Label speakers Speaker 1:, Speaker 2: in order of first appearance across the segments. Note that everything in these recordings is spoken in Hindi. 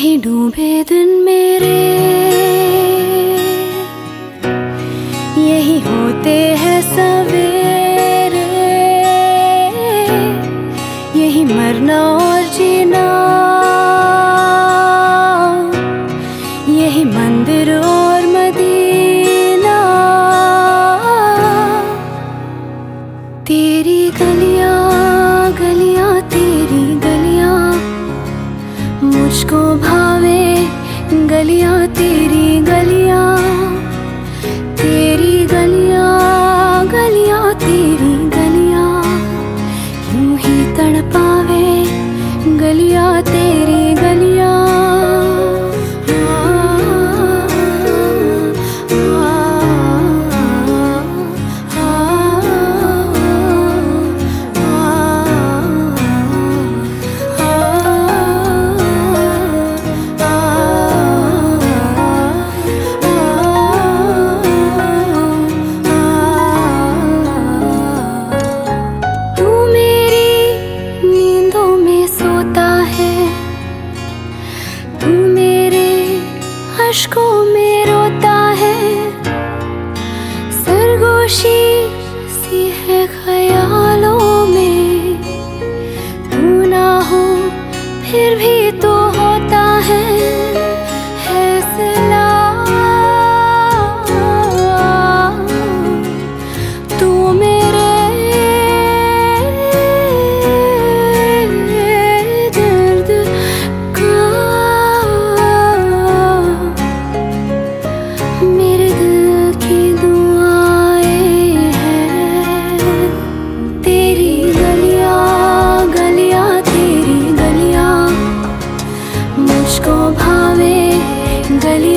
Speaker 1: कहीं डूबे दिन मेरे। यही होते हैं सवेरे। यही मरना और जी कलियाँ तेरी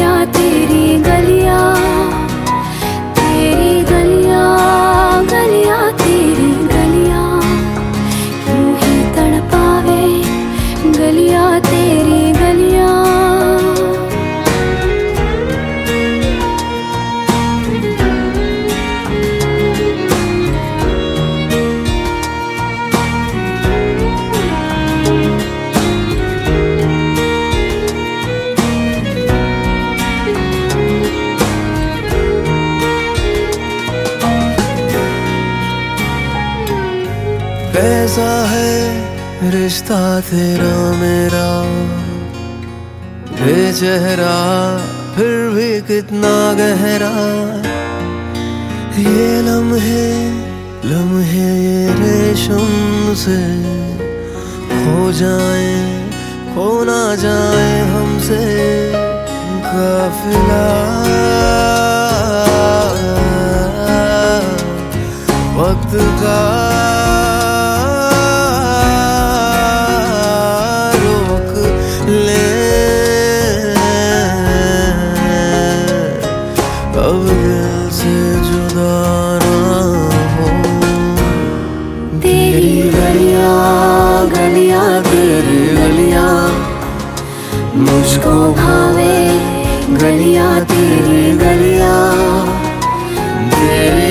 Speaker 1: गलियाँ तेरी गलियाँ
Speaker 2: कैसा है रिश्ता तेरा मेरा। बेचेहरा, फिर भी कितना गहरा। ये लम्हे लम्हे ये रेशम से खो जाए, खो ना जाए हमसे काफिला। वक्त का
Speaker 1: मुझको भावे गलिया तेरी गलिया। तेरी